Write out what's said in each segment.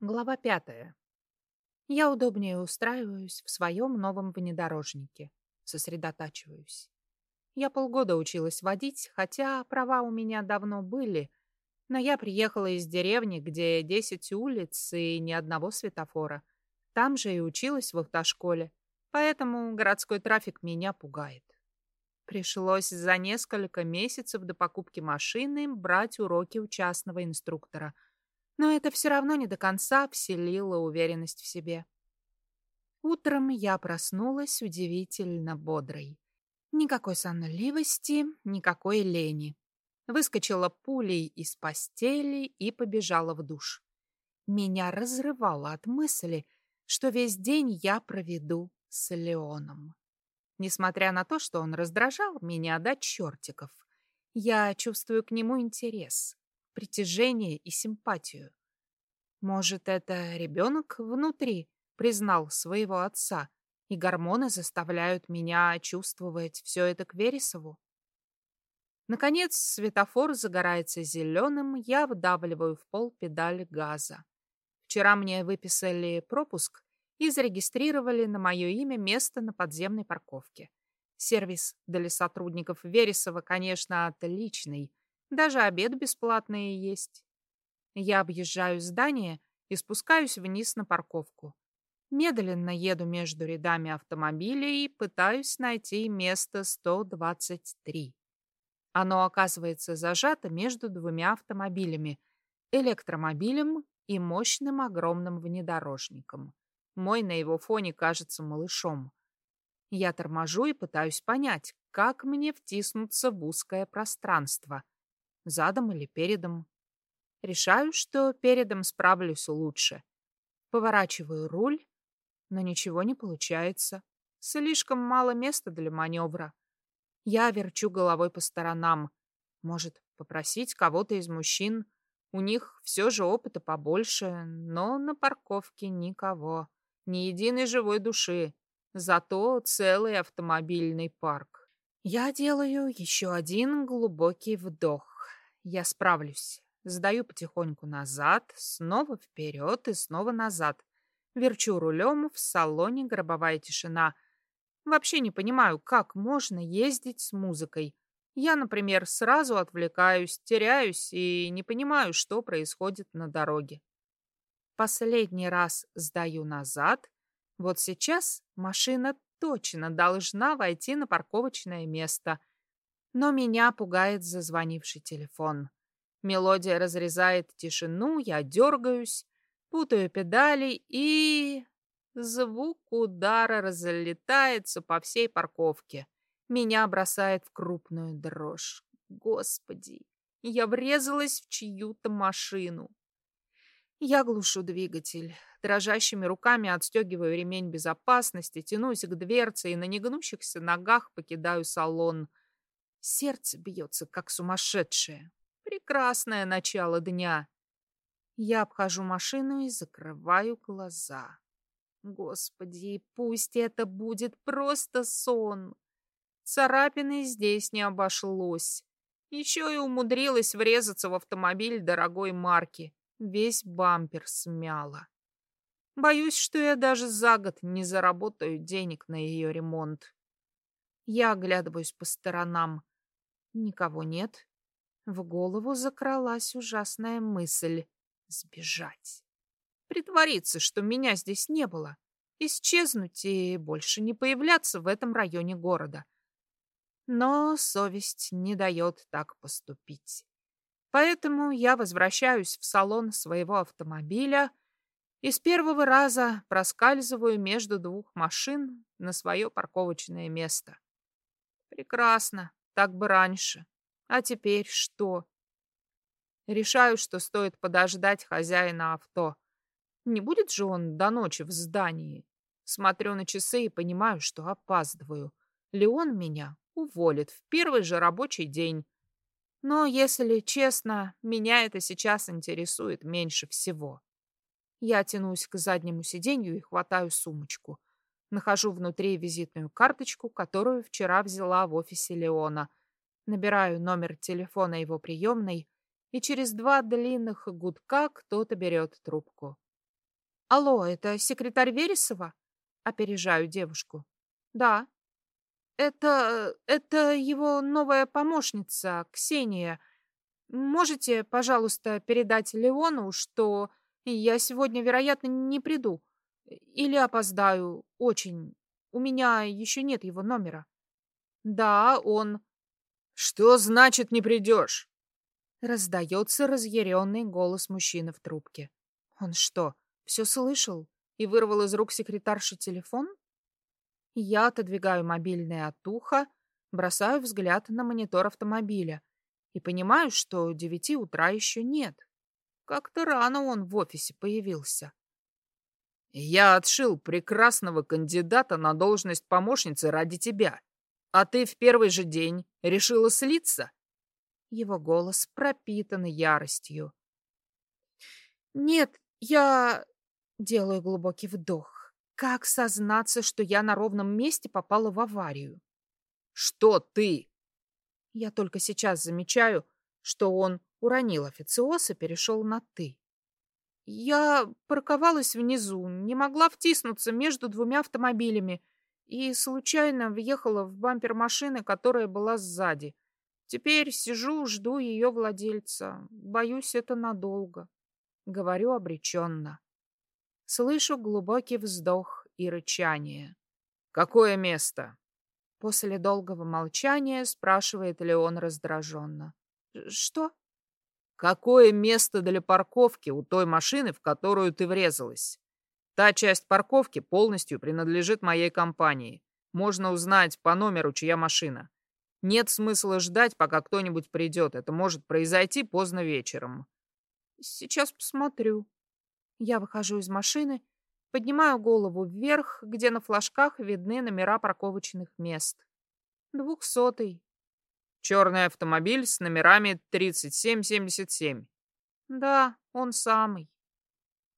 Глава пятая. Я удобнее устраиваюсь в своем новом внедорожнике. Сосредотачиваюсь. Я полгода училась водить, хотя права у меня давно были, но я приехала из деревни, где 10 улиц и ни одного светофора. Там же и училась в автошколе, поэтому городской трафик меня пугает. Пришлось за несколько месяцев до покупки машины брать уроки у частного инструктора – но это все равно не до конца вселило уверенность в себе. Утром я проснулась удивительно бодрой. Никакой сонливости, никакой лени. Выскочила пулей из постели и побежала в душ. Меня разрывало от мысли, что весь день я проведу с Леоном. Несмотря на то, что он раздражал меня до чертиков, я чувствую к нему интерес притяжение и симпатию. Может, это ребенок внутри признал своего отца, и гормоны заставляют меня чувствовать все это к Вересову? Наконец, светофор загорается зеленым, я вдавливаю в пол педаль газа. Вчера мне выписали пропуск и зарегистрировали на мое имя место на подземной парковке. Сервис для сотрудников Вересова, конечно, отличный, даже обед бесплатный есть. Я объезжаю здание и спускаюсь вниз на парковку. Медленно еду между рядами автомобилей и пытаюсь найти место 123. Оно оказывается зажато между двумя автомобилями – электромобилем и мощным огромным внедорожником. Мой на его фоне кажется малышом. Я торможу и пытаюсь понять, как мне втиснуться в узкое пространство – задом или передом. Решаю, что передом справлюсь лучше. Поворачиваю руль, но ничего не получается. Слишком мало места для маневра. Я верчу головой по сторонам. Может, попросить кого-то из мужчин? У них все же опыта побольше, но на парковке никого. Ни единой живой души. Зато целый автомобильный парк. Я делаю еще один глубокий вдох. Я справлюсь. Сдаю потихоньку назад, снова вперед и снова назад. Верчу рулем, в салоне гробовая тишина. Вообще не понимаю, как можно ездить с музыкой. Я, например, сразу отвлекаюсь, теряюсь и не понимаю, что происходит на дороге. Последний раз сдаю назад. Вот сейчас машина точно должна войти на парковочное место — но меня пугает зазвонивший телефон. Мелодия разрезает тишину, я дергаюсь, путаю педали и... Звук удара разлетается по всей парковке. Меня бросает в крупную дрожь. Господи, я врезалась в чью-то машину. Я глушу двигатель. Дрожащими руками отстегиваю ремень безопасности, тянусь к дверце и на негнущихся ногах покидаю салон — Сердце бьется, как сумасшедшее. Прекрасное начало дня. Я обхожу машину и закрываю глаза. Господи, пусть это будет просто сон. Царапины здесь не обошлось. Еще и умудрилась врезаться в автомобиль дорогой марки. Весь бампер смяло. Боюсь, что я даже за год не заработаю денег на ее ремонт. Я оглядываюсь по сторонам. Никого нет. В голову закралась ужасная мысль — сбежать. Притвориться, что меня здесь не было. Исчезнуть и больше не появляться в этом районе города. Но совесть не дает так поступить. Поэтому я возвращаюсь в салон своего автомобиля и с первого раза проскальзываю между двух машин на свое парковочное место. Прекрасно. Так бы раньше. А теперь что? Решаю, что стоит подождать хозяина авто. Не будет же он до ночи в здании. Смотрю на часы и понимаю, что опаздываю. Леон меня уволит в первый же рабочий день. Но, если честно, меня это сейчас интересует меньше всего. Я тянусь к заднему сиденью и хватаю сумочку. Нахожу внутри визитную карточку, которую вчера взяла в офисе Леона. Набираю номер телефона его приемной, и через два длинных гудка кто-то берет трубку. Алло, это секретарь Вересова? Опережаю девушку. Да. Это... это его новая помощница, Ксения. Можете, пожалуйста, передать Леону, что я сегодня, вероятно, не приду. Или опоздаю. Очень. У меня еще нет его номера. Да, он... Что значит не придешь? Раздается разъяренный голос мужчины в трубке. Он что, все слышал и вырвал из рук секретарши телефон? Я отодвигаю мобильное от уха, бросаю взгляд на монитор автомобиля и понимаю, что девяти утра еще нет. Как-то рано он в офисе появился. Я отшил прекрасного кандидата на должность помощницы ради тебя. А ты в первый же день решила слиться? Его голос пропитан яростью. Нет, я... Делаю глубокий вдох. Как сознаться, что я на ровном месте попала в аварию? Что ты? Я только сейчас замечаю, что он уронил официоз и перешел на «ты». Я парковалась внизу, не могла втиснуться между двумя автомобилями и случайно въехала в бампер машины, которая была сзади. Теперь сижу, жду ее владельца. Боюсь, это надолго. Говорю обреченно. Слышу глубокий вздох и рычание. «Какое место?» После долгого молчания спрашивает Леон раздраженно. «Что?» Какое место для парковки у той машины, в которую ты врезалась? Та часть парковки полностью принадлежит моей компании. Можно узнать по номеру, чья машина. Нет смысла ждать, пока кто-нибудь придет. Это может произойти поздно вечером. Сейчас посмотрю. Я выхожу из машины, поднимаю голову вверх, где на флажках видны номера парковочных мест. Двухсотый, Черный автомобиль с номерами 3777. Да, он самый.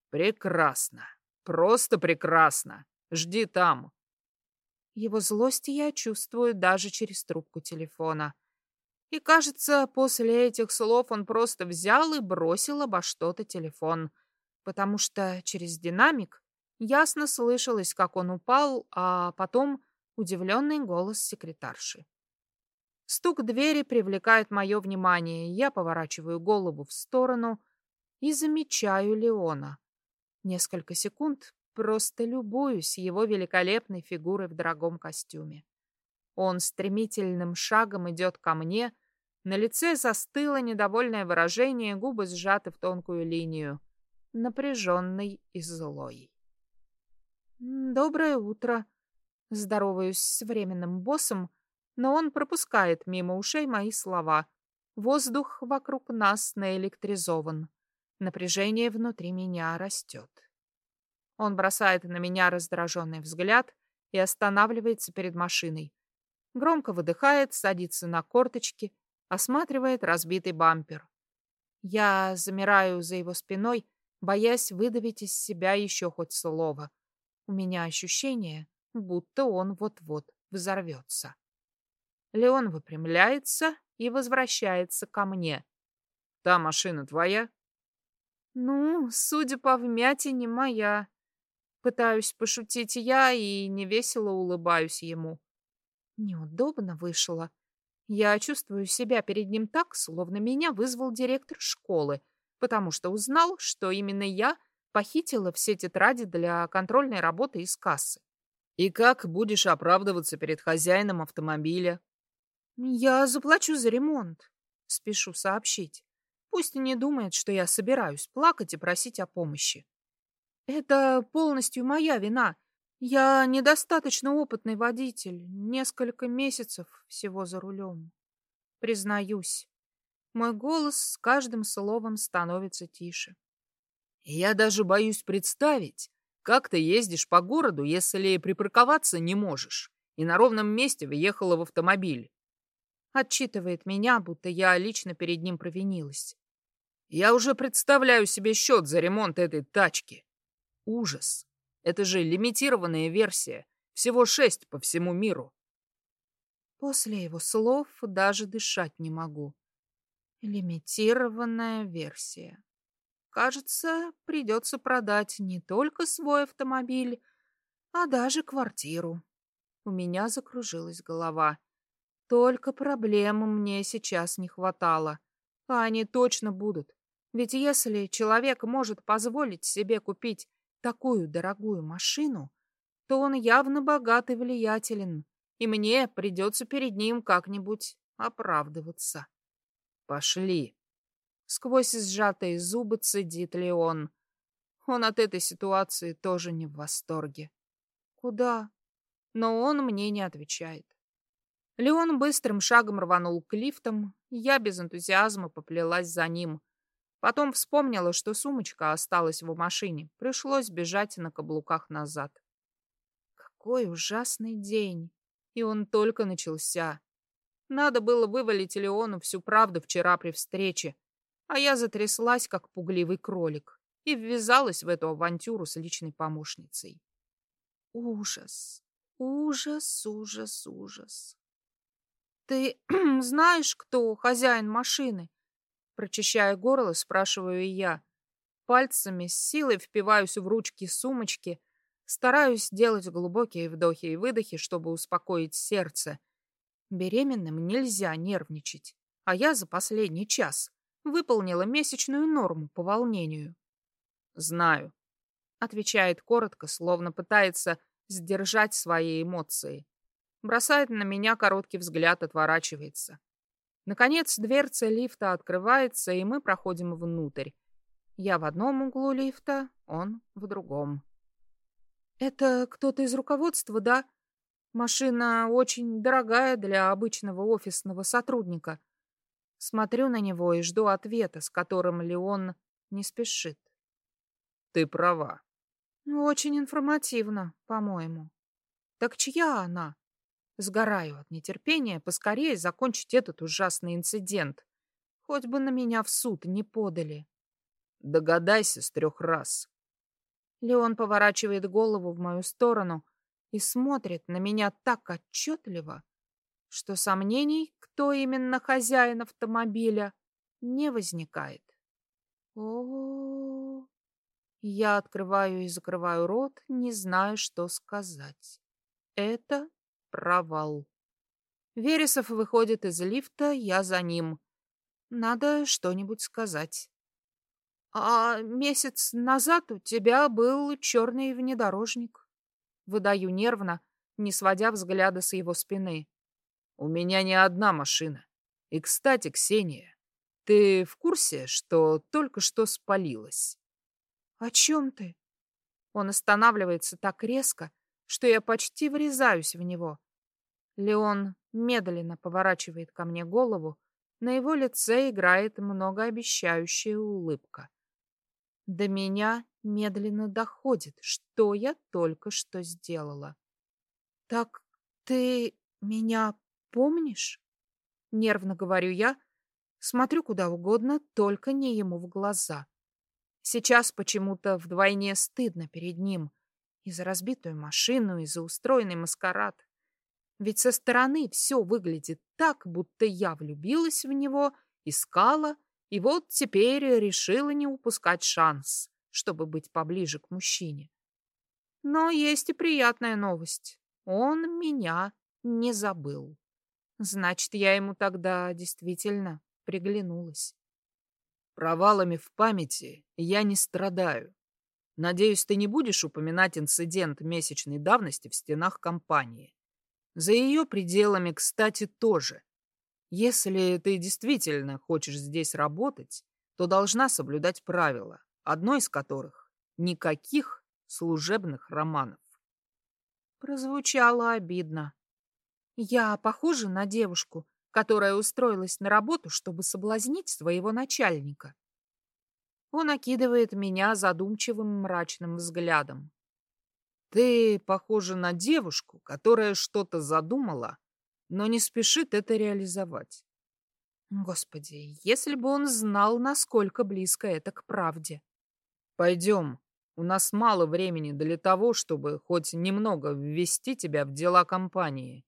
Прекрасно. Просто прекрасно. Жди там. Его злость я чувствую даже через трубку телефона. И кажется, после этих слов он просто взял и бросил обо что-то телефон, потому что через динамик ясно слышалось, как он упал, а потом удивленный голос секретарши. Стук двери привлекает мое внимание. Я поворачиваю голову в сторону и замечаю Леона. Несколько секунд просто любуюсь его великолепной фигурой в дорогом костюме. Он стремительным шагом идет ко мне, на лице застыло недовольное выражение, губы сжаты в тонкую линию, напряженный и злой. «Доброе утро!» Здороваюсь с временным боссом, но он пропускает мимо ушей мои слова. Воздух вокруг нас наэлектризован. Напряжение внутри меня растет. Он бросает на меня раздраженный взгляд и останавливается перед машиной. Громко выдыхает, садится на корточки, осматривает разбитый бампер. Я замираю за его спиной, боясь выдавить из себя еще хоть слово. У меня ощущение, будто он вот-вот взорвется. Леон выпрямляется и возвращается ко мне. «Та машина твоя?» «Ну, судя по вмятине, моя». Пытаюсь пошутить я и невесело улыбаюсь ему. Неудобно вышло. Я чувствую себя перед ним так, словно меня вызвал директор школы, потому что узнал, что именно я похитила все тетради для контрольной работы из кассы. «И как будешь оправдываться перед хозяином автомобиля?» «Я заплачу за ремонт», — спешу сообщить. Пусть не думает, что я собираюсь плакать и просить о помощи. Это полностью моя вина. Я недостаточно опытный водитель, несколько месяцев всего за рулем. Признаюсь, мой голос с каждым словом становится тише. Я даже боюсь представить, как ты ездишь по городу, если припарковаться не можешь, и на ровном месте въехала в автомобиль. Отчитывает меня, будто я лично перед ним провинилась. Я уже представляю себе счет за ремонт этой тачки. Ужас. Это же лимитированная версия. Всего шесть по всему миру. После его слов даже дышать не могу. Лимитированная версия. кажется, придется продать не только свой автомобиль, а даже квартиру. У меня закружилась голова. Только проблем мне сейчас не хватало. А они точно будут. Ведь если человек может позволить себе купить такую дорогую машину, то он явно богат и влиятелен, и мне придется перед ним как-нибудь оправдываться. Пошли. Сквозь сжатые зубы цедит Леон. Он от этой ситуации тоже не в восторге. Куда? Но он мне не отвечает. Леон быстрым шагом рванул к лифтам, я без энтузиазма поплелась за ним. Потом вспомнила, что сумочка осталась в машине. Пришлось бежать на каблуках назад. Какой ужасный день. И он только начался. Надо было вывалить Леону всю правду вчера при встрече. А я затряслась, как пугливый кролик, и ввязалась в эту авантюру с личной помощницей. Ужас, ужас, ужас, ужас. Ты знаешь, кто хозяин машины? Прочищая горло, спрашиваю я. Пальцами с силой впиваюсь в ручки сумочки, стараюсь делать глубокие вдохи и выдохи, чтобы успокоить сердце. Беременным нельзя нервничать, а я за последний час выполнила месячную норму по волнению. «Знаю», — отвечает коротко, словно пытается сдержать свои эмоции. Бросает на меня короткий взгляд, отворачивается. Наконец, дверца лифта открывается, и мы проходим внутрь. Я в одном углу лифта, он в другом. «Это кто-то из руководства, да? Машина очень дорогая для обычного офисного сотрудника». Смотрю на него и жду ответа, с которым Леон не спешит. «Ты права». «Очень информативно, по-моему». «Так чья она?» Сгораю от нетерпения поскорее закончить этот ужасный инцидент. Хоть бы на меня в суд не подали. Догадайся с трех раз. Леон поворачивает голову в мою сторону и смотрит на меня так отчетливо, что сомнений, кто именно хозяин автомобиля, не возникает. О, -о, -о, -о. Я открываю и закрываю рот, не знаю, что сказать. Это Провал. Вересов выходит из лифта, я за ним. Надо что-нибудь сказать. А месяц назад у тебя был черный внедорожник. Выдаю нервно, не сводя взгляда с его спины. У меня не одна машина. И, кстати, Ксения, ты в курсе, что только что спалилась? О чем ты? Он останавливается так резко, что я почти врезаюсь в него. Леон медленно поворачивает ко мне голову, на его лице играет многообещающая улыбка. До меня медленно доходит, что я только что сделала. «Так ты меня помнишь?» Нервно говорю я, смотрю куда угодно, только не ему в глаза. Сейчас почему-то вдвойне стыдно перед ним. И за разбитую машину, и за устроенный маскарад. Ведь со стороны все выглядит так, будто я влюбилась в него, искала, и вот теперь решила не упускать шанс, чтобы быть поближе к мужчине. Но есть и приятная новость. Он меня не забыл. Значит, я ему тогда действительно приглянулась. Провалами в памяти я не страдаю. Надеюсь, ты не будешь упоминать инцидент месячной давности в стенах компании. За ее пределами, кстати, тоже. Если ты действительно хочешь здесь работать, то должна соблюдать правила, одно из которых — никаких служебных романов. Прозвучало обидно. Я похожа на девушку, которая устроилась на работу, чтобы соблазнить своего начальника. Он окидывает меня задумчивым мрачным взглядом. Ты похожа на девушку, которая что-то задумала, но не спешит это реализовать. Господи, если бы он знал, насколько близко это к правде. Пойдем. У нас мало времени для того, чтобы хоть немного ввести тебя в дела компании.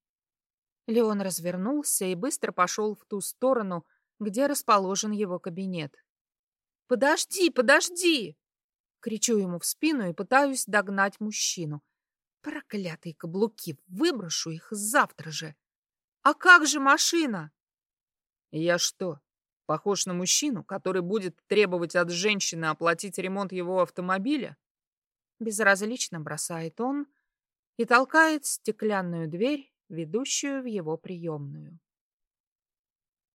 Леон развернулся и быстро пошел в ту сторону, где расположен его кабинет. «Подожди, подожди!» Кричу ему в спину и пытаюсь догнать мужчину. Проклятые каблуки, выброшу их завтра же. А как же машина? Я что, похож на мужчину, который будет требовать от женщины оплатить ремонт его автомобиля? Безразлично бросает он и толкает стеклянную дверь, ведущую в его приемную.